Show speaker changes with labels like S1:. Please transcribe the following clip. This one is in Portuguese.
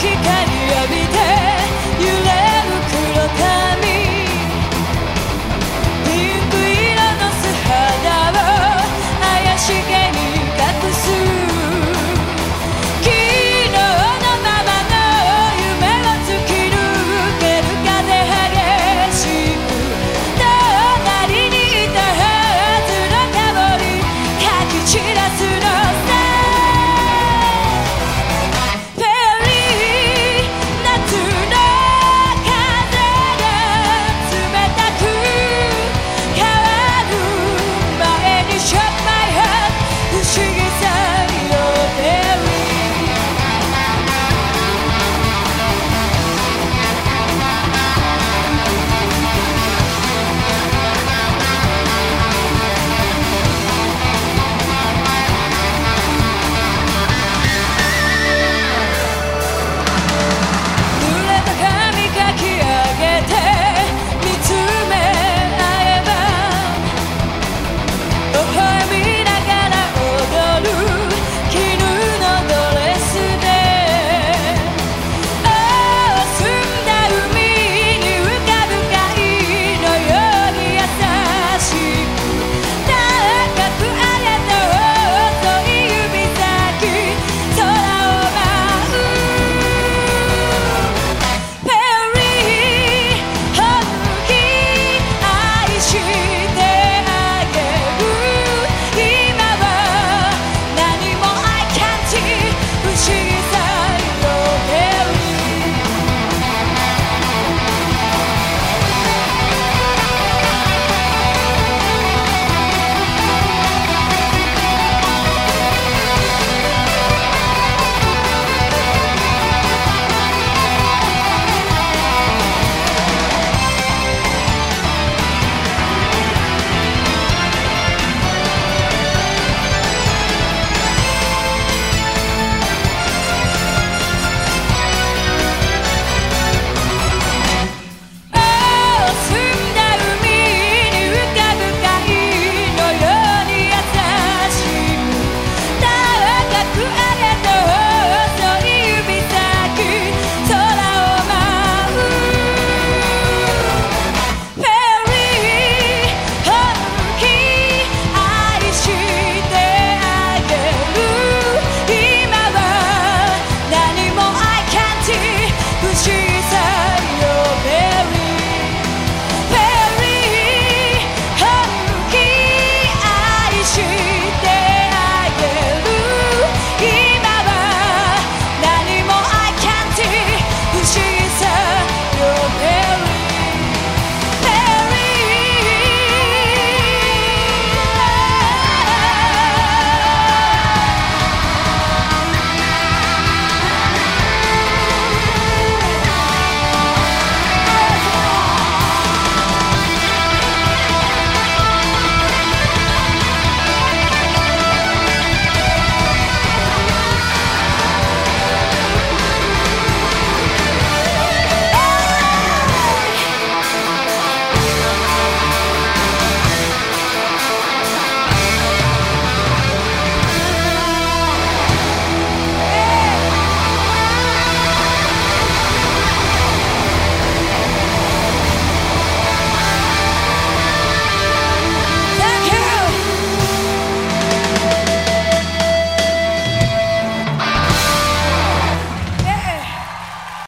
S1: que quero